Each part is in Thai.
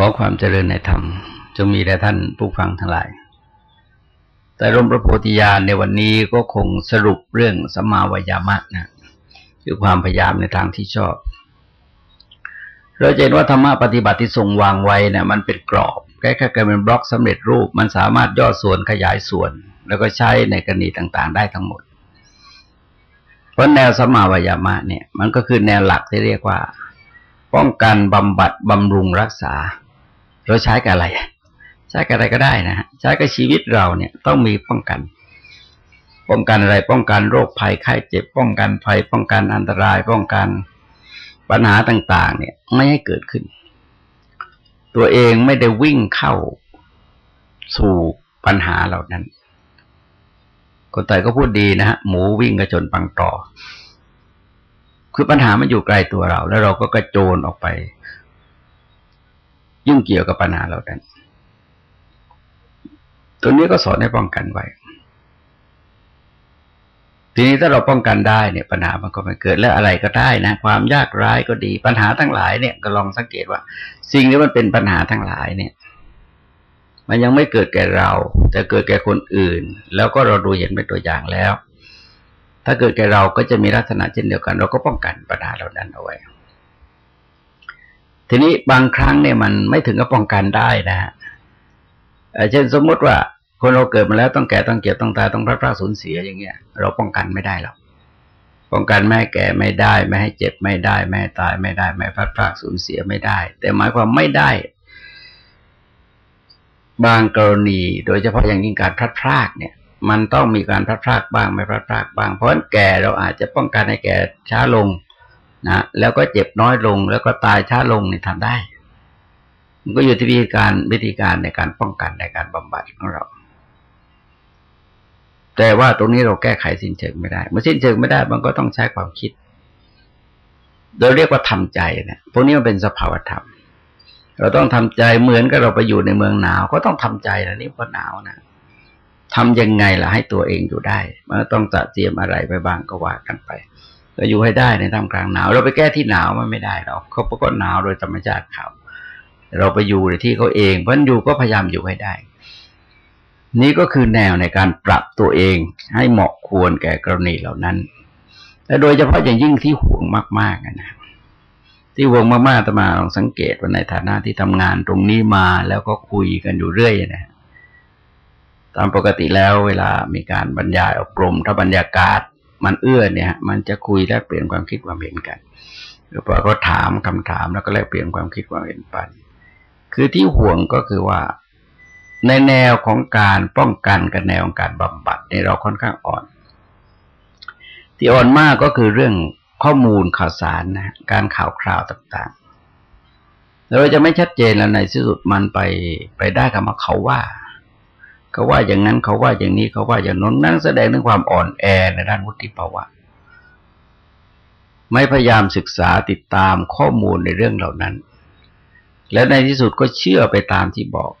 ขอความเจริญในธรรม จงมีแด่ท่านผู้ฟังทั้งหลาย แต่ร่มพระโพธิญาณในวันนี้ก็คงสรุปเรื่องสัมมาวยามะนะคือความพยายามในทางที่ชอบ เราเห็นว่าธรรมะปฏิบัติที่ทรงวางไว้เนี่ยมันเป็นกรอบแค่แค่เป็นบล็อกสำเร็จรูป มันสามารถย่อส่วนขยายส่วน แล้วก็ใช้ในกรณีต่างๆ ได้ทั้งหมด เพราะแนวสัมมาวยามะเนี่ย มันก็คือแนวหลักที่เรียกว่า ป้องกันบำบัดบำรุงรักษา เราใช้กับอะไร ใช้กับอะไรก็ได้นะฮะใช้กับชีวิตเราเนี่ยต้องมีป้องกัน ป้องกันอะไร ป้องกันโรคภัยไข้เจ็บ ป้องกันภัย ป้องกันอันตราย ป้องกันปัญหาต่าง ๆ เนี่ย ไม่ให้เกิดขึ้น ตัวเองไม่ได้วิ่งเข้าสู่ปัญหาเหล่านั้น คนไทยก็พูดดีนะฮะหมูวิ่งกระจนปังต่อ คือปัญหามันอยู่ไกลตัวเรา แล้วเราก็กระโจนออกไป ยุ่งเกี่ยวกับปัญหาเรานั้นตัวนี้ก็สอนให้ป้องกันไว้ ทีนี้ถ้าเราป้องกันได้เนี่ยปัญหามันก็ไม่เกิดแล้วอะไรก็ได้นะ ความยากร้ายก็ดีปัญหาทั้งหลายเนี่ยก็ลองสังเกตว่า สิ่งที่มันเป็นปัญหาทั้งหลายเนี่ย มันยังไม่เกิดแก่เรา แต่เกิดแก่คนอื่น แล้วก็เราดูเห็นเป็นตัวอย่างแล้ว ถ้าเกิดแก่เราก็จะมีลักษณะเช่นเดียวกัน เราก็ป้องกันปัญหาเหล่านั้นเอาไว้ ทีนี้บางครั้งเนี่ยมันไม่ถึงกับป้องกันได้นะฮะเช่นสมมติว่าคนเราเกิดมาแล้วต้องแก่ต้องเก็บต้องตายต้องพลาดพลาดสูญเสียอย่างเงี้ย เราป้องกันไม่ได้หรอกป้องกันแม่แก่ไม่ได้ ไม่ให้เจ็บไม่ได้ ไม่ตายไม่ได้ ไม่พลาดพลาดสูญเสียไม่ได้ แต่หมายความไม่ได้ บางกรณี โดยเฉพาะอย่างยิ่งการพลาดพลาดเนี่ย มันต้องมีการพลาดพลาดบ้างไม่พลาดพลาดบ้างเพราะแก่เราอาจจะป้องกันให้แก่ช้าลง นะแล้วก็เจ็บน้อยลง แล้วก็ตายช้าลงนี่ทำได้ มันก็อยู่ที่วิธีการวิธีการในการป้องกันในการบำบัดของเรา แต่ว่าตรงนี้เราแก้ไขสิ้นเชิงไม่ได้เมื่อสิ้นเชิงไม่ได้ มันก็ต้องใช้ความคิด โดยเรียกว่าทำใจเนี่ยพวกนี้มันเป็นสภาวธรรม เราต้องทำใจเหมือนกับเราไปอยู่ในเมืองหนาว ก็ต้องทำใจนะนี่เพราะหนาวนะทำยังไงล่ะให้ตัวเองอยู่ได้มันต้องจะเตรียมอะไรไปบ้างก็ว่ากันไป เราอยู่ให้ได้ในท่ามกลางหนาว เราไปแก้ที่หนาวมันไม่ได้เราเขาก็หนาวโดยธรรมชาติเขาเราไปอยู่ในที่เขาเองเพราะอยู่ก็พยายามอยู่ให้ได้ นี่ก็คือแนวในการปรับตัวเองให้เหมาะควรแก่กรณีเหล่านั้นและโดยเฉพาะอย่างยิ่งที่ห่วงมากๆนะที่ห่วงมากๆตมาลองสังเกตว่าในฐานะที่ทำงานตรงนี้มาแล้วก็คุยกันอยู่เรื่อยนะตามปกติแล้วเวลามีการบรรยายอบรมถ้าบรรยากาศ มันเอื้อเนี่ย มันจะคุยแลกเปลี่ยนความคิดความเห็นกันหรือว่าก็ถามคำถามแล้วก็แลกเปลี่ยนความคิดความเห็นไปคือที่ห่วงก็คือว่า ในแนวของการป้องกันกับแนวของการบำบัดในเราค่อนข้างอ่อน ที่อ่อนมากก็คือเรื่องข้อมูลข่าวสารนะการข่าวคราวต่างๆเราจะไม่ชัดเจนแล้วในที่สุดมันไปไปได้คำว่าเขาว่า เขาว่าอย่างนั้นเขาว่าอย่างนี้เขาว่าอย่างนั้นนั่นแสดงถึงความอ่อนแอในด้านวุฒิภาวะ ไม่พยายามศึกษาติดตามข้อมูลในเรื่องเหล่านั้น แล้วในที่สุดก็เชื่อไปตามที่บอก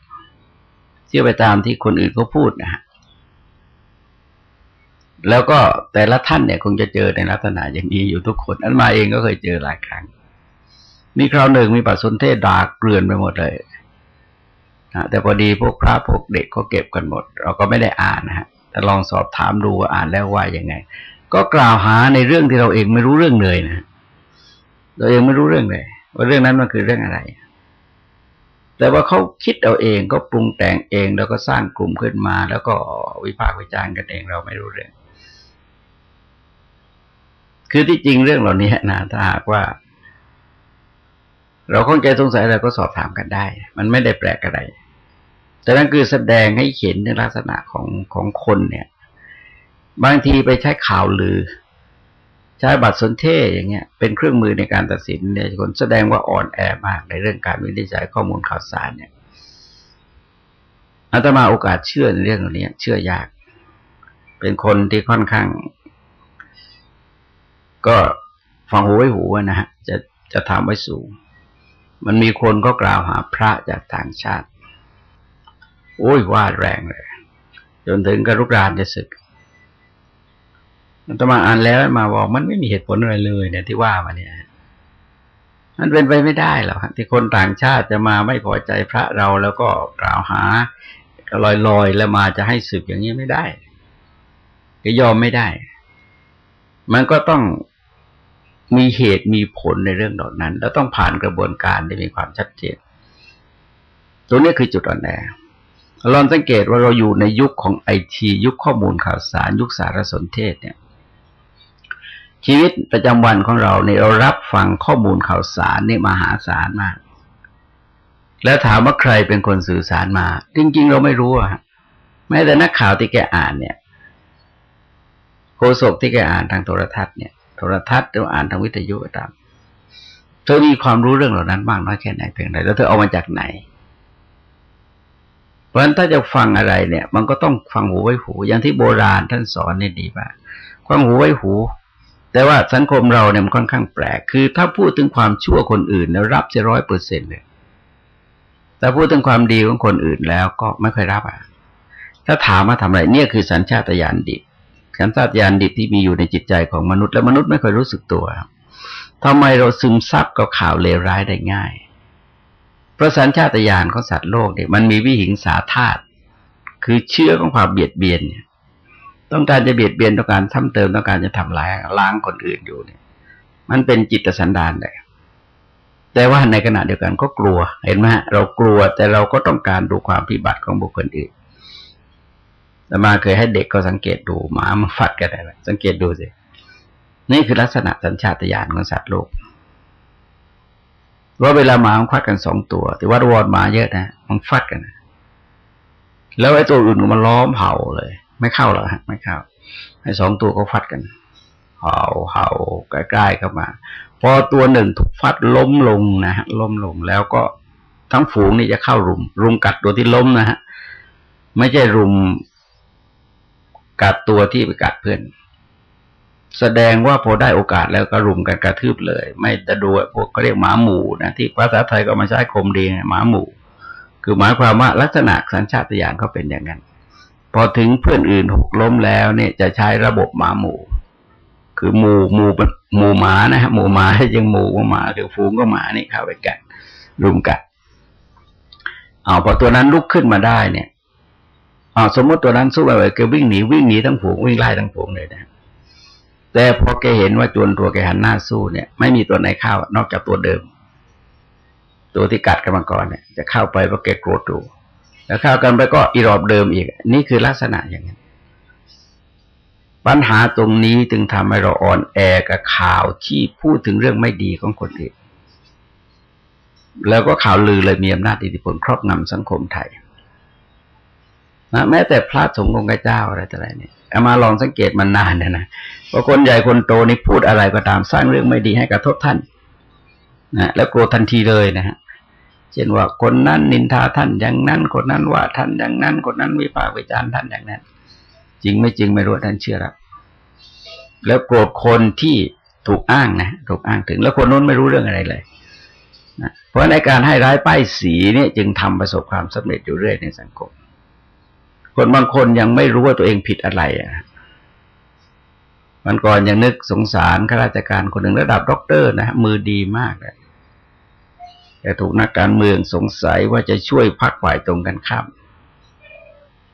เชื่อไปตามที่คนอื่นเขาพูดนะฮะแล้วก็แต่ละท่านเนี่ยคงจะเจอในลักษณะอย่างนี้อยู่ทุกคนอันมาเองก็เคยเจอหลายครั้ง มีคราวหนึ่งมีปัสสนเทศด่าเกลื่อนไปหมดเลย แต่พอดีพวกพระพวกเด็กก็เก็บกันหมด เราก็ไม่ได้อ่านนะฮะแต่ลองสอบถามดูว่าอ่านแล้วว่ายังไง ก็กล่าวหาในเรื่องที่เราเองไม่รู้เรื่องเลยนะเราเองไม่รู้เรื่องเลย ว่าเรื่องนั้นมันคือเรื่องอะไร แต่ว่าเขาคิดเอาเองก็ปรุงแต่งเองแล้วก็สร้างกลุ่มขึ้นมา แล้วก็วิพากษ์วิจารณ์กันเองเราไม่รู้เรื่อง คือที่จริงเรื่องเหล่านี้นะถ้าหากว่า เราข้องใจสงสัยอะไรก็สอบถามกันได้ มันไม่ได้แปลกอะไร แต่นั่นคือแสดงให้เห็นในลักษณะของของคนเนี่ย บางทีไปใช้ข่าวลือ ใช้บัตรสนเทศอย่างเงี้ย เป็นเครื่องมือในการตัดสินเนี่ยคนแสดงว่าอ่อนแอมากในเรื่องการวินิจฉัยข้อมูลข่าวสารเนี่ยอาตมาโอกาสเชื่อในเรื่องนี้เชื่อยาก เป็นคนที่ค่อนข้าง ก็ฟังหูไว้หูนะฮะจะจะทำไว้สูง มันมีคนก็กล่าวหาพระจากต่างชาติ โอ้ยว่าแรงเลย จนถึงกรุกรานจะศึกมันตมาอ่านแล้วมาบอกมันไม่มีเหตุผลอะไรเลยเนี่ยที่ว่ามาเนี่ย มันเป็นไปไม่ได้หรอกที่คนต่างชาติจะมาไม่พอใจพระเราแล้วก็กล่าวหาลอยๆแล้วมาจะให้สึกอย่างนี้ไม่ได้ก็ยอมไม่ได้ มันก็ต้องมีเหตุมีผลในเรื่องเหล่านั้น แล้วต้องผ่านกระบวนการที่มีความชัดเจน ตัวนี้คือจุดอ่อนแอ ลองสังเกตว่าเราอยู่ในยุคของไอทียุคข้อมูลข่าวสาร ยุคสารสนเทศเนี่ย ชีวิตประจำวันของเราเนี่ยเรารับฟังข้อมูลข่าวสารนี่มหาศาลมาก แล้วถามว่าใครเป็นคนสื่อสารมา จริง ๆ เราไม่รู้อะแม้แต่นักข่าวที่แกอ่านเนี่ยโฆษกที่แกอ่านทางโทรทัศน์เนี่ยโทรทัศน์หรืออ่านทางวิทยุก็ตามเธอมีความรู้เรื่องเหล่านั้นมากน้อยแค่ไหนเพียงไรแล้วเธอเอามาจากไหน ราะฉะนั้นถ้าจะฟังอะไรเนี่ย มันก็ต้องฟังหูไว้หู อย่างที่โบราณท่านสอนเนี่ยดีมากฟังหูไว้หู แต่ว่าสังคมเราเนี่ยมันค่อนข้างแปลก คือ ถ้าพูดถึงความชั่วคนอื่นเนี่ยรับจะร้อยเปอร์เซ็นเลยแต่พูดถึงความดีของคนอื่นแล้วก็ไม่ค่อยรับอะ ถ้าถามมาทำอะไรเนี่ยคือสัญชาตญาณดิบสัญชาตญาณดิบที่มีอยู่ในจิตใจของมนุษย์และมนุษย์ไม่ค่อยรู้สึกตัวทำไมเราซึมซับกับข่าวเลวร้ายได้ง่าย เพราะสัญชาตญาณของสัตว์โลกเนี่ยมันมีวิหิงสาธาตุคือเชื่อของความเบียดเบียนเนี่ย ต้องการจะเบียดเบียนต้องการทำเติมต้องการจะทำลายล้างคนอื่นอยู่เนี่ย มันเป็นจิตสันดานเลยแต่ว่าในขณะเดียวกันก็กลัว เห็นไหมเรากลัวแต่เราก็ต้องการดูความพิบัติของบุคคลอื่นแต่มาเคยให้เด็กก็สังเกตดูหมามาฟัดกันอะไรสังเกตดูสินี่คือลักษณะสัญชาตญาณของสัตว์โลก ว่าเวลาหมามันฟัดกันสองตัว แต่ว่าวอดหมาเยอะนะมันฟัดกันแล้วไอ้ตัวอื่นมันล้อมเห่าเลย ไม่เข้าหรอกฮะไม่เข้าไอ้สองตัวก็ฟัดกัน เห่าเห่าใกล้ๆเข้ามา พอตัวหนึ่งถูกฟัดล้มลงนะฮะล้มลงแล้วก็ทั้งฝูงนี่จะเข้ารุม รุมกัดตัวที่ล้มนะฮะไม่ใช่รุมกัดตัวที่ไปกัดเพื่อน แสดงว่าพอได้โอกาสแล้วก็รุมกันกระทืบเลย ไม่จะดูพวกเขาเรียกหมาหมู่นะที่ภาษาไทยก็มาใช้คมดีหมาหมู่ คือหมายความว่าลักษณะสัญชาตญาณเขาเป็นอย่างนั้น พอถึงเพื่อนอื่นหกล้มแล้วเนี่ยจะใช้ระบบหมาหมู่ คือหมู่หมู่หมู่หมานะฮะหมู่หมายังหมู่ก็หมาคือฝูงก็หมานี่เข้าไปกันรุมกัดเอาพอตัวนั้นลุกขึ้นมาได้เนี่ยอ๋อสมมติตัวนั้นสู้ไปแกวิ่งหนีวิ่งหนีทั้งฝูงวิ่งไล่ทั้งฝูงเลยนะ แต่พอแกเห็นว่าจวนตัวแกหันหน้าสู้เนี่ย ไม่มีตัวไหนเข้านอกจากตัวเดิม ตัวที่กัดกันมาก่อนเนี่ย จะเข้าไปเพราะแกโกรธดูแล้วเข้ากันไปก็อีรอบเดิมอีก นี่คือลักษณะอย่างนี้ปัญหาตรงนี้จึงทำให้เราอ่อนแอกับข่าวที่พูดถึงเรื่องไม่ดีของคนอื่นแล้วก็ข่าวลือเลยมีอำนาจอิทธิพลครอบงำสังคมไทย นะแม้แต่พระสงฆ์องค์เจ้าอะไรต่ออะไรเนี่ยเอามาลองสังเกตมันนานนี่ยนะว่าคนใหญ่คนโตนี่พูดอะไรก็ตามสร้างเรื่องไม่ดีให้กระทบท่านนะแล้วโกรธทันทีเลยนะฮะเช่นว่าคนนั้นนินทาท่านอย่างนั้นคนนั้นว่าท่านอย่างนั้นคนนั้นวิพากษ์วิจารณ์ท่านอย่างนั้น จริงไม่จริงไม่รู้ท่านเชื่อแล้วแล้วโกรธคนที่ถูกอ้างนะถูกอ้างถึง แล้วคนนู้นไม่รู้เรื่องอะไรเลยนะเพราะในการให้ร้ายป้ายสีเนี่ยจึงทำประสบความสำเร็จอยู่เรื่อยในสังคม คนบางคนยังไม่รู้ว่าตัวเองผิดอะไรอะวันก่อนยังนึกสงสารข้าราชการคนหนึ่งระดับด็อกเตอร์นะฮะมือดีมากเลยแต่ถูกนักการเมืองสงสัยว่าจะช่วยพรรคฝ่ายตรงกันข้าม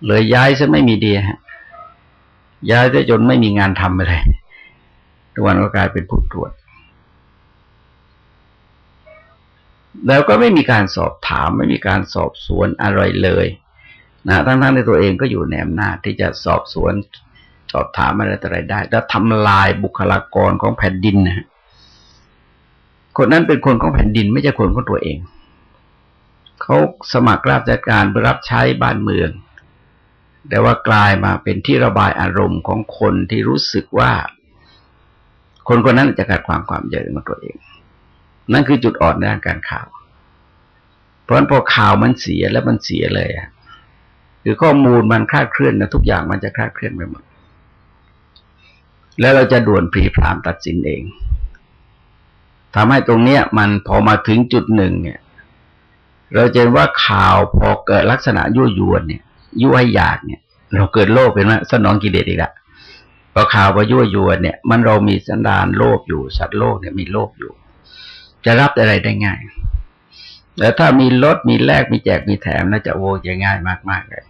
เลยย้ายซะไม่มีดีฮะย้ายซะจนไม่มีงานทำอะไรทุกวันก็กลายเป็นผู้ตรวจ แล้วก็ไม่มีการสอบถาม ไม่มีการสอบสวนอะไรเลย นะทั้งๆที่ตัวเองก็อยู่ในอำนาจที่จะสอบสวนสอบถามอะไรต่ออะไรได้ แล้วทำลายบุคลากรของแผ่นดินนะคนนั้นเป็นคนของแผ่นดินไม่ใช่คนของตัวเอง เขาสมัครราชการเพื่อรับใช้บ้านเมือง แต่ว่ากลายมาเป็นที่ระบายอารมณ์ของคนที่รู้สึกว่า คนคนนั้นจะกัดความความเยอะมาตัวเอง นั่นคือจุดอ่อนในการข่าว เพราะฉะนั้นพอข่าวมันเสียแล้วมันเสียเลยอะ คือข้อมูลมันคลาดเคลื่อนนะทุกอย่างมันจะคลาดเคลื่อนไปหมด แล้วเราจะด่วนพรีพรามตัดสินเองทำให้ตรงเนี้ย มันพอมาถึงจุดหนึ่งเนี่ย เราจะเห็นว่าข่าวพอเกิดลักษณะยั่วยวนเนี่ยยั่วให้อยากเนี่ย เราเกิดโลภเป็นว่าสนองกิเลสอีกละพอข่าวพอยั่วยวนเนี่ย มันเรามีสันดานโลภอยู่สัตว์โลกเนี่ยมีโลภอยู่ จะรับอะไรได้ง่ายแล้วถ้ามีลดมีแลกมีแจกมีแถมน่าจะโวจะง่ายมากๆเลย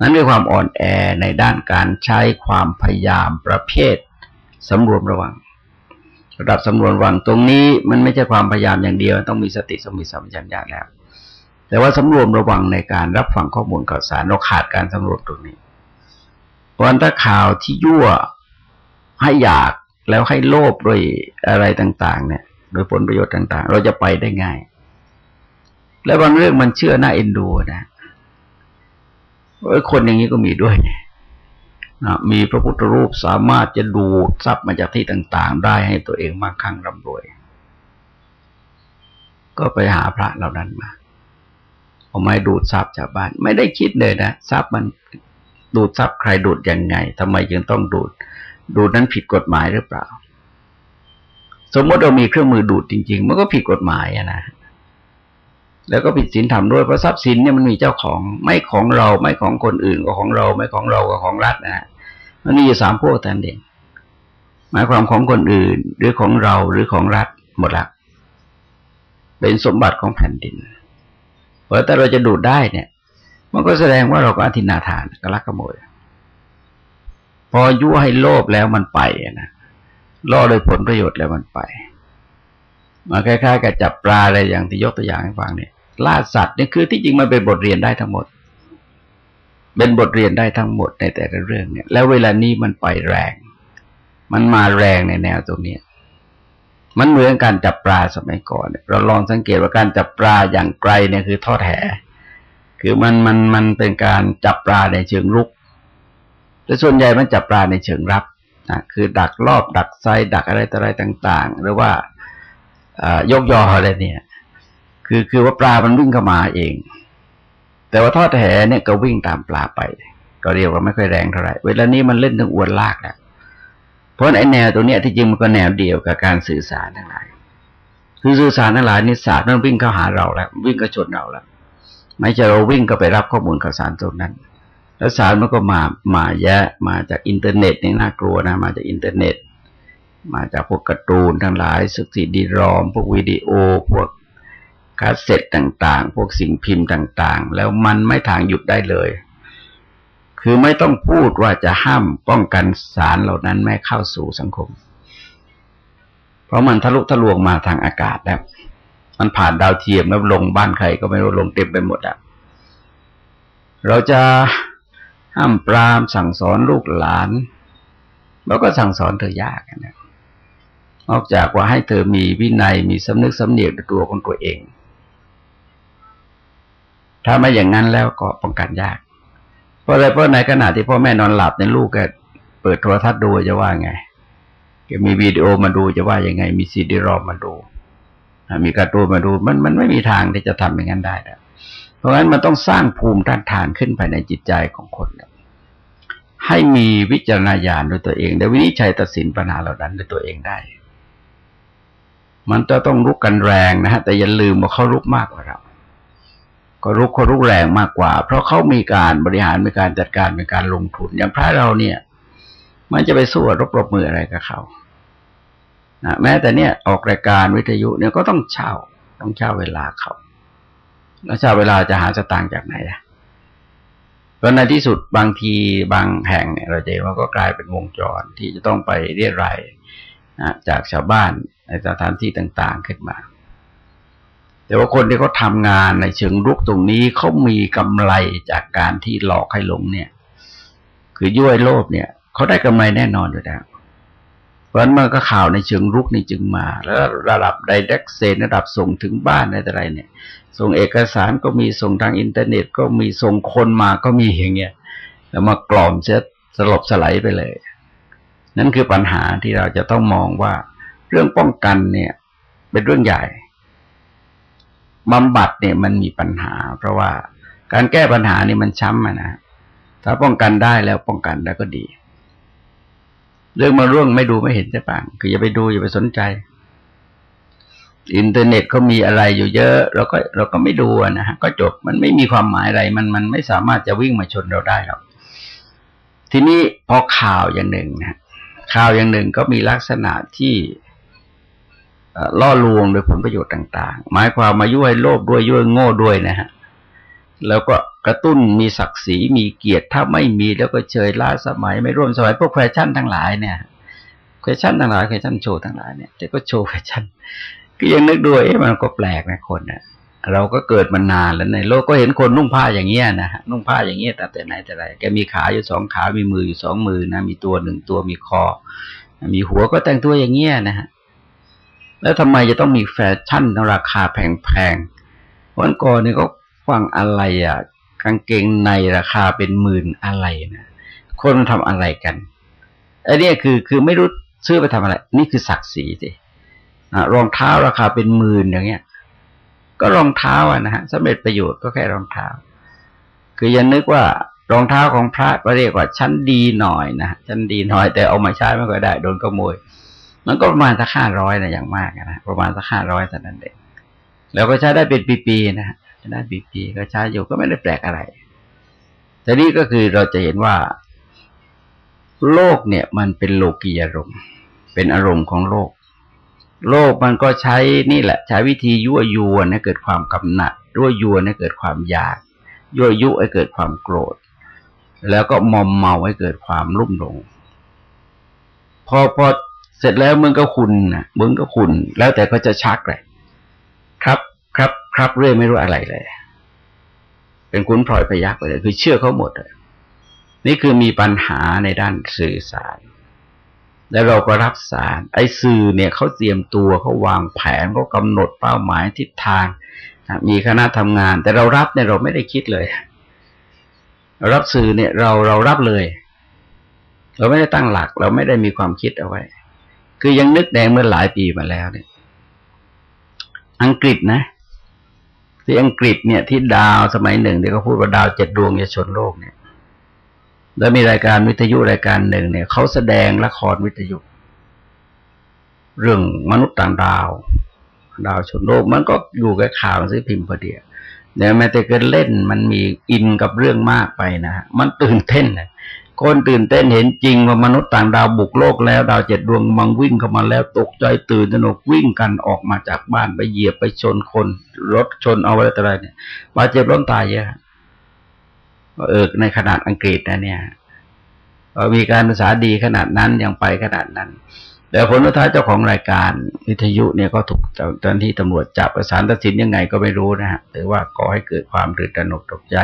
นั้นมีความอ่อนแอในด้านการใช้ความพยายามประเภทสำรวมระวัง ระดับสำรวมระวังตรงนี้มันไม่ใช่ความพยายามอย่างเดียว ต้องมีสติสมิสัมปชัญญะแล้ว แต่ว่าสำรวมระวังในการรับฟังข้อมูลข่าวสารเราขาดการสำรวมตรงนี้เพราะถ้าข่าวที่ยั่วให้อยากแล้วให้โลภด้วยอะไรต่าง ๆ เนี่ย โดยผลประโยชน์ต่าง ๆ เราจะไปได้ง่าย แล้วบางเรื่องมันเชื่อหน้าเอ็นดูนะ เอ้คนอย่างนี้ก็มีด้วยนะมีพระพุทธรูปสามารถจะดูทรัพย์มาจากที่ต่าง ๆ ได้ให้ตัวเองมั่งคั่งร่ำรวย ก็ไปหาพระเหล่านั้นมาเอาไม้ดูดทรัพย์จากบ้าน ไม่ได้คิดเลยนะทรัพย์มันดูดทรัพย์ใครดูดยังไงทำไมจึงต้องดูด ดูดนั้นผิดกฎหมายหรือเปล่า สมมติเรามีเครื่องมือดูดจริง ๆ มันก็ผิดกฎหมายนะ แล้วก็ผิดศีลธรรมด้วยเพราะทรัพย์สินเนี่ยมันมีเจ้าของไม่ของเราไม่ของคนอื่นก็ของเรา ไม่ของเราก็ของรัฐนะมันมีอยู่สามพวกแต่เองหมายความของคนอื่นหรือของเราหรือของรัฐหมดละเป็นสมบัติของแผ่นดินเพราะถ้าเราจะดูดได้เนี่ย มันก็แสดงว่าเราก็อธินาทานกลักขโมย พอยั่วให้โลภแล้วมันไปนะล่อโดยผลประโยชน์แล้วมันไปมาคล้ายๆกับจับปลาอะไรอย่างที่ยกตัวอย่างให้ฟังเนี่ย ล่าสัตว์เนี่ยคือที่จริงมันเป็นบทเรียนได้ทั้งหมด เป็นบทเรียนได้ทั้งหมดในแต่ละเรื่องเนี่ย แล้วเวลานี้มันไปแรง มันมาแรงในแนวตรงนี้มันเหมือนการจับปลาสมัยก่อนเราลองสังเกตว่าการจับปลาอย่างไกลเนี่ยคือทอดแห คือมันมันมันเป็นการจับปลาในเชิงรุกแต่ส่วนใหญ่มันจับปลาในเชิงรับนะคือดักรอบ ดักไซดักอะไรต่ออะไรต่าง ๆ หรือว่ายกยออะไรเนี่ย คือคือว่าปลามันวิ่งเข้ามาเอง แต่ว่าทอดแหเนี่ยก็วิ่งตามปลาไป ก็เรียกว่าไม่ค่อยแรงเท่าไหร่เวลานี้มันเล่นถึงอวนลากแล้วเพราะไอ้แนวตัวเนี้ยที่จริงมันก็แนวเดียวกับการสื่อสารทั้งหลายคือสื่อสารทั้งหลายนี่ศาสตร์มันวิ่งเข้าหาเราแล้ว วิ่งกระชนเราแล้วไม่ใช่เราวิ่งก็ไปรับข้อมูลข่าวสารตรงนั้น แล้วสารมันก็มามาแยะมาจากอินเทอร์เน็ตนี่น่ากลัวนะ มาจากอินเทอร์เน็ต มาจากพวกการ์ตูนทั้งหลายพวกซีดีรอม พวกวิดีโอ พวก คาสเซ็ตต่าง ๆ พวกสิ่งพิมพ์ต่าง ๆ แล้วมันไม่ทางหยุดได้เลย คือไม่ต้องพูดว่าจะห้ามป้องกันสารเหล่านั้นไม่เข้าสู่สังคม เพราะมันทะลุทะลวงมาทางอากาศแล้วมันผ่านดาวเทียมแล้วลงบ้านใครก็ไม่รู้ลงเต็มไปหมดอะเราจะห้ามปรามสั่งสอนลูกหลานเราก็สั่งสอนเธอยากนะนอกจากว่าให้เธอมีวินัยมีสำนึกสำเนียกในตัวของตัวเอง ถ้าไม่อย่างนั้นแล้วก็ป้องกันยาก เพราะอะไรเพราะในขณะที่พ่อแม่นอนหลับในลูกก็เปิดโทรทัศน์ดูจะว่าไงก็มีวิดีโอมาดูจะว่ายังไง มีซีดีรอมมาดูมีการ์ตูนมาดูมันมันไม่มีทางที่จะทำอย่างนั้นได้เพราะฉะนั้นมันต้องสร้างภูมิต้านทานขึ้นภายในจิตใจของคนให้มีวิจารณญาณด้วยตัวเองและวินิจฉัยตัดสินปัญหาเหล่านั้นด้วยตัวเองได้ มันจะต้องรุกกันแรงนะฮะแต่อย่าลืมว่าเขารุกมากกว่าเรา ก็รุกเขารุกแรงมากกว่า เพราะเขามีการบริหารมีการจัดการมีการลงทุน อย่างพระเราเนี่ย มันจะไปสู้รบรบมืออะไรกับเขานะแม้แต่เนี่ยออกรายการวิทยุเนี่ยก็ต้องเช่า ต้องเช่าเวลาเขา แล้วเช่าเวลาจะหาสตางค์จากไหนอะก็ในที่สุดบางทีบางแห่งเนี่ยเราจะว่าก็กลายเป็นวงจรที่จะต้องไปเรียรายนะจากชาวบ้านในสถานที่ต่าง ๆขึ้นมา แต่ว่าคนที่เขาทางานในเชิงรุกตรงนี้เขามีกำไรจากการที่หลอกให้หลงเนี่ย คือย้วยโลภเนี่ยเขาได้กำไรแน่นอนอยู่แล้วเพราะนั้นมันก็ข่าวในเชิงรุกนี่จึงมา แล้วระดับไดเรกเซนระดับส่งถึงบ้านอะไรเนี่ย ส่งเอกสารก็มีส่งทางอินเทอร์เน็ต ก็มีส่งคนมาก็มีอย่างเงี้ยแล้วมากล่อมเสียสลบสไลายไปเลย นั่นคือปัญหาที่เราจะต้องมองว่าเรื่องป้องกันเนี่ย เป็นเรื่องใหญ่ บำบัดเนี่ยมันมีปัญหา เพราะว่าการแก้ปัญหานี่มันช้ำนะถ้าป้องกันได้แล้วป้องกันแล้วก็ดี เรื่องมาเรื่องไม่ดูไม่เห็นจะปังคืออย่าไปดูอย่าไปสนใจ อินเทอร์เน็ตเขามีอะไรอยู่เยอะ เราก็เราก็ไม่ดูนะฮะก็จบมันไม่มีความหมายอะไร มันมันไม่สามารถจะวิ่งมาชนเราได้หรอกทีนี้พอข่าวอย่างหนึ่งนะข่าวอย่างหนึ่งก็มีลักษณะที่ ล่อลวงโดยผลประโยชน์ต่าง ๆ หมายความมายุให้โลภด้วยยุให้โง่ด้วยนะฮะแล้วก็กระตุ้นมีศักดิ์ศรีมีเกียรติถ้าไม่มีแล้วก็เฉยล้าสมัยไม่ร่วมสมัยพวกแฟชั่นทั้งหลายเนี่ยแฟชั่นทั้งหลายแฟชั่นโชว์ทั้งหลายเนี่ยแต่ก็โชว์แฟชั่นก็ยังนึกดูเอ๊ะมันก็แปลกนะคนเนี่ยเราก็เกิดมานานแล้วในโลกก็เห็นคนนุ่งผ้าอย่างเงี้ยนะฮะนุ่งผ้าอย่างเงี้ยแต่แต่ไหนแต่ไรแกมีขาอยู่สองขา มีมืออยู่สองมือนะมีตัวหนึ่งตัวมีคอ มีหัวก็แต่งตัวอย่างเงี้ยนะฮะ แล้วทำไมจะต้องมีแฟชั่นราคาแพงๆวันก่อนนี่ก็ฟังอะไรอะ กางเกงในราคาเป็นหมื่นอะไรนะคนทำอะไรกันไอ้นี่คือคือไม่รู้ซื้อไปทำอะไร นี่คือศักดิ์ศรีสิรองเท้าราคาเป็นหมื่นอย่างเงี้ย ก็รองเท้าอะนะฮะสำเร็จประโยชน์ก็แค่รองเท้า คืออยันนึกว่ารองเท้าของพระก็เรียกว่าชั้นดีหน่อยนะชั้นดีหน่อย แต่เอามาใช้ไม่ค่อยได้โดนขโมย มันก็ประมาณสักห้าร้อยนะอย่างมากนะประมาณสักห้าร้อยเท่านั้นเองแล้วก็ใช้ได้เป็นปีๆนะใช้ได้ปีๆก็ใช้อยู่ก็ไม่ได้แปลกอะไรแต่นี่ก็คือเราจะเห็นว่า โลกเนี่ย มันเป็นโลกียารมณ์ เป็นอารมณ์ของโลก โลกมันก็ใช้นี่แหละ ใช้วิธียั่วยวนให้เกิดความกำหนัดยั่วยวนให้เกิดความอยากยั่วยุให้เกิดความโกรธ แล้วก็มอมเมาให้เกิดความรุ่มหลงพอพอ เสร็จแล้วมึงก็คุณนะมึงก็คุณ แล้วแต่เขาจะชักเลยครับครับครับเรื่อยไม่รู้อะไรเลย เป็นคุณพลอยพยักไปเลย คือเชื่อเขาหมดเลยนี่คือมีปัญหาในด้านสื่อสาร แล้วเราก็รับสาร ไอ้สื่อเนี่ยเขาเตรียมตัวเขาวางแผนเขากำหนดเป้าหมายทิศทาง มีคณะทำงาน แต่เรารับเนี่ยเราไม่ได้คิดเลยเรารับสื่อเนี่ยเราเรารับเลย เราไม่ได้ตั้งหลัก เราไม่ได้มีความคิดเอาไว้ คือยังนึกแดงเมื่อหลายปีมาแล้วเนี่ย อังกฤษนะ ที่อังกฤษเนี่ย ที่ดาวสมัยหนึ่งที่เขาพูดว่าดาวเจ็ดดวงจะชนโลกเนี่ย แล้วมีรายการวิทยุรายการหนึ่งเนี่ยเขาแสดงละครวิทยุ เรื่องมนุษย์ต่างดาว ดาวชนโลกมันก็อยู่กับข่าวซื้อพิมพ์พอดีเนี่ยแม้แต่เกินเล่นมันมีอินกับเรื่องมากไปนะฮะมันตื่นเต้นนะ คนตื่นเต้นเห็นจริงว่ามนุษย์ต่างดาวบุกโลกแล้ว ดาวเจ็ดดวงมังวิ่งเข้ามาแล้วตกใจตื่นตระหนกวิ่งกันออกมาจากบ้านไปเหยียบไปชนคน รถชนเอาอะไรต่ออะไรเนี่ยบาดเจ็บล้มตายเยอะเออในขนาดอังกฤษนะเนี่ยมีการภาษาดีขนาดนั้นยังไปขนาดนั้น แต่ผลท้ายเจ้าของรายการวิทยุเนี่ยก็ถูกตอนที่ตำรวจจับประสานตัดสินยังไงก็ไม่รู้นะฮะหรือว่าก่อให้เกิดความตื่นตระหนกตกใจ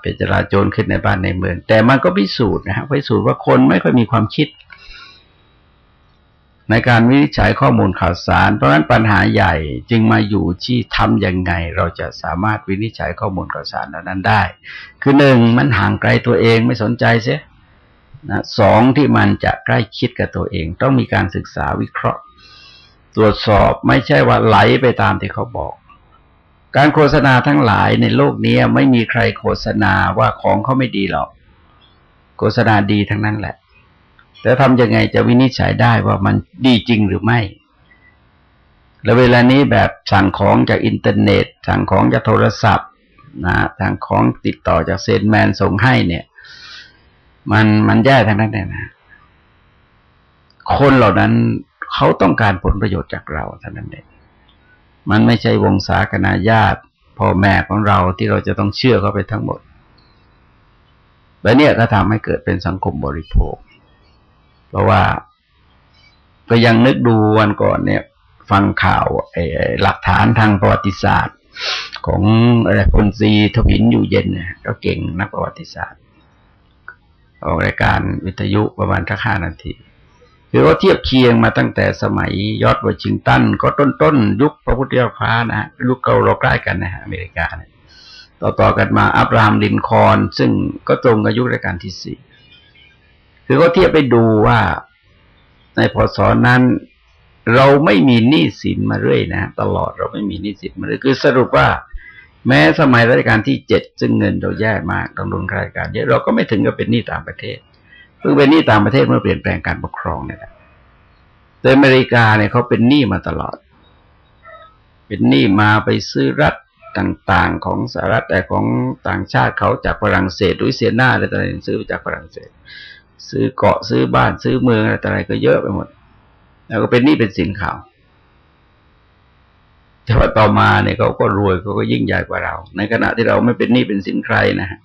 เป็นจราจรขึ้นในบ้านในเมือง แต่มันก็พิสูจน์นะฮะพิสูจน์ว่าคนไม่ค่อยมีความคิด ในการวินิจฉัยข้อมูลข่าวสาร เพราะฉะนั้นปัญหาใหญ่จึงมาอยู่ที่ทำยังไง เราจะสามารถวินิจฉัยข้อมูลข่าวสารนั้นได้ คือหนึ่งมันห่างไกลตัวเองไม่สนใจเสียนะสองที่มันจะใกล้คิดกับตัวเอง ต้องมีการศึกษาวิเคราะห์ ตรวจสอบไม่ใช่ว่าไหลไปตามที่เขาบอก การโฆษณาทั้งหลายในโลกนี้ไม่มีใครโฆษณาว่าของเขาไม่ดีหรอก โฆษณาดีทั้งนั้นแหละ แต่ทำยังไงจะวินิจฉัยได้ว่ามันดีจริงหรือไม่ แล้วเวลานี้แบบสั่งของจากอินเทอร์เน็ต สั่งของจากโทรศัพท์นะสั่งของติดต่อจากเซนแมนส่งให้เนี่ย มันมันแย่ทั้งนั้นเลยนะคนเหล่านั้นเขาต้องการผลประโยชน์จากเราเท่านั้นเอง มันไม่ใช่วงศาคณาญาติพ่อแม่ของเราที่เราจะต้องเชื่อเขาไปทั้งหมดและเนี่ยก็ทำให้เกิดเป็นสังคมบริโภค เพราะว่าก็ยังนึกดูวันก่อนเนี่ย ฟังข่าวไอ้หลักฐานทางประวัติศาสตร์ ของอะไรพลซีทวินอยู่เย็นเนี่ยก็เก่งนักประวัติศาสตร์ออกรายการวิทยุประมาณสักห้านาที คือว่าเทียบเคียงมาตั้งแต่สมัยยอดวอชิงตันก็ต้นต้นยุคพระพุทธเจ้าฟ้านะยุคเกาเราใกล้กันนะฮะอเมริกาเนี่ยต่อต่อกันมาอับราฮัมลินคอนซึ่งก็ตรงกับยุครายการที่สี่คือก็เทียบไปดูว่าในพศนั้น เราไม่มีหนี้สินมาเรื่อยนะตลอดเราไม่มีหนี้สินมาเรื่อยคือสรุปว่า แม้สมัยรัชกาลที่เจ็ดซึ่งเงินเราแย่มากต้องลงรายการเยอะเราก็ไม่ถึงกับเป็นหนี้ต่างประเทศ พิ่งเป็นหนี้ต่างประเทศเมื่อเปลี่ยนแปลงการปกครองเนี่ยแหละแต่อเมริกาเนี่ยเขาเป็นหนี้มาตลอด เป็นหนี้มาไปซื้อรัฐต่างๆ ของสหรัฐแต่ของต่างชาติเขาจากฝรั่งเศสดุยเซียนาอะไรต่างๆซื้อจากฝรั่งเศส ซื้อเกาะซื้อบ้านซื้อเมืองอะไรต่างๆก็เยอะไปหมด แล้วก็เป็นหนี้เป็นสินเขาแต่ว่าต่อมาเนี่ยเขาก็รวยเขาก็ยิ่งใหญ่กว่าเรา ในขณะที่เราไม่เป็นหนี้เป็นสินใครนะฮะ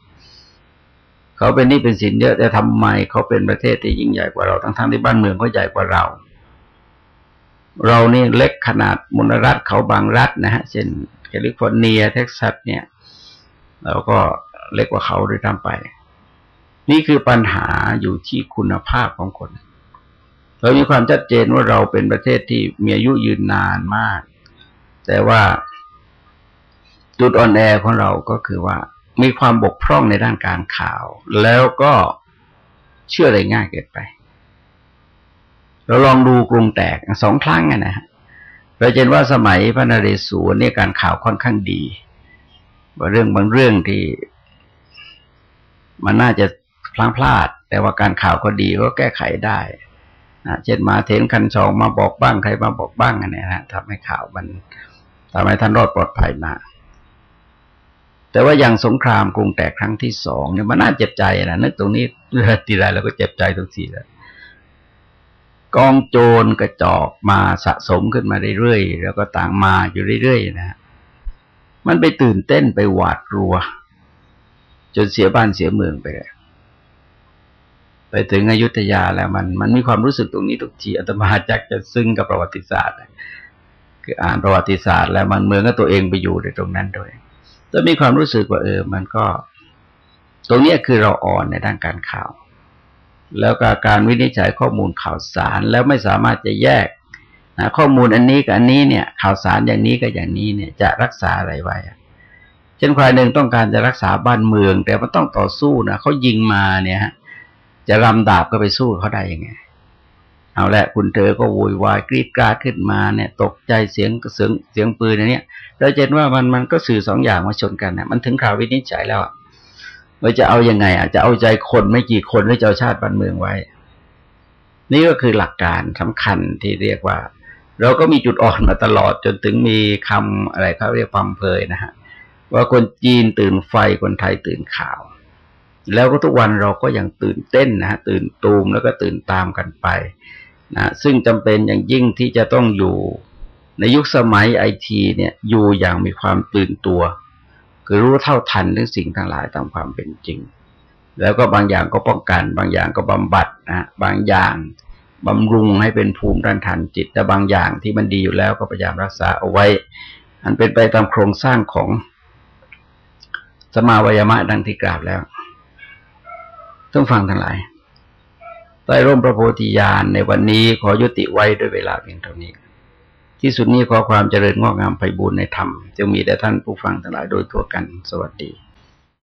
เขาเป็นหนี้เป็นสินเยอะแต่ทำไมเขาเป็นประเทศที่ยิ่งใหญ่กว่าเราทั้งๆที่บ้านเมืองเขาใหญ่กว่าเรา เรานี่เล็กขนาดมลรัฐเขาบางรัฐนะฮะเช่นแคลิฟอร์เนียเท็กซัสเนี่ยเราก็เล็กกว่าเขาด้วยทั้งไป นี่คือปัญหาอยู่ที่คุณภาพของคน เรามีความชัดเจนว่าเราเป็นประเทศที่มีอายุยืนนานมาก แต่ว่าจุดอ่อนแอของเราก็คือว่า มีความบกพร่องในด้านการข่าว แล้วก็เชื่ออะไรง่ายเกินไป เราลองดูกรุงแตกสองครั้งนะฮะเราเห็นว่าสมัยพระนเรศวรเนี่ยการข่าวค่อนข้างดีว่าเรื่องบางเรื่องที่ มันน่าจะพลางพลาด แต่ว่าการข่าวก็ดีก็แก้ไขได้นะเช่นมาเทนคันชองมาบอกบ้างใครมาบอกบ้างอันนี้นะทำให้ข่าวมันทำให้ท่านรอดปลอดภัยมา แต่ว่าอย่างสงครามกรุงแตกครั้งที่สองเนี่ยมันน่าเจ็บใจนะนึกตรงนี้เรื่องทีไรเราก็เจ็บใจทุกทีแล้วกองโจรกระจอกมาสะสมขึ้นมาเรื่อยๆแล้วก็ต่างมาอยู่เรื่อยๆนะมันไปตื่นเต้นไปหวาดกลัว จนเสียบ้านเสียเมืองไปเลยไปถึงอยุธยาแล้วมัน มันมีความรู้สึกตรงนี้ทุกทีอาตมาจักจะซึ้งกับประวัติศาสตร์คืออ่านประวัติศาสตร์ แล้วมันเมืองก็ตัวเองไปอยู่ในตรงนั้นด้วย จะมีความรู้สึกว่าเออ มันก็ ตรงนี้คือเราอ่อนในด้านการข่าว แล้วก็การวินิจฉัยข้อมูลข่าวสารแล้วไม่สามารถจะแยกนะข้อมูลอันนี้กับอันนี้เนี่ย ข่าวสารอย่างนี้กับอย่างนี้เนี่ยจะรักษาอะไรไว้เช่นใครหนึ่งต้องการจะรักษาบ้านเมือง แต่มันต้องต่อสู้นะเขายิงมาเนี่ยจะรำดาบก็ไปสู้เขาได้ยังไง เอาละคุณเธอก็โวยวายกรีดกราดขึ้นมาเนี่ย ตกใจเสียงเสียงเสียงปืนอันนี้เราเห็นว่ามันมันก็สื่อสองอย่างมาชนกันนะมันถึงข่าววินิจฉัยแล้วว่าจะเอาอยัางไงอะจะเอาใจคนไม่กี่คนหรือจะเอาชาติบ้านเมืองไว้ นี่ก็คือหลักการสำคัญที่เรียกว่า เราก็มีจุดอ่อนมาตลอดจนถึงมีคำอะไรเขาเรียกความเพยนะฮะว่าคนจีนตื่นไฟคนไทยตื่นข่าว แล้วก็ทุกวันเราก็ยังตื่นเต้นนะฮะตื่นตูมแล้วก็ตื่นตามกันไปนะซึ่งจำเป็นอย่างยิ่งที่จะต้องอยู่ในยุคสมัยไอทีเนี่ยอยู่อย่างมีความตื่นตัว คือรู้เท่าทันเรื่องสิ่งทั้งหลายตามความเป็นจริง แล้วก็บางอย่างก็ป้องกัน บางอย่างก็บำบัดนะบางอย่างบำรุงให้เป็นภูมิต้านทานจิต แต่บางอย่างที่มันดีอยู่แล้วก็พยายามรักษาเอาไว้ อันเป็นไปตามโครงสร้างของสมาวยมะดังที่กล่าวแล้ว ต้องฟังทั้งหลายใต้ร่มพระโพธิญาณในวันนี้ขอยุติไว้ด้วยเวลาเพียงเท่านี้ ที่สุดนี้ขอความเจริญงอกงามไปบูรณนธรรมจะมีแด่ท่านผู้ฟังทั้งหลายโดยทั่วกัน สวัสดี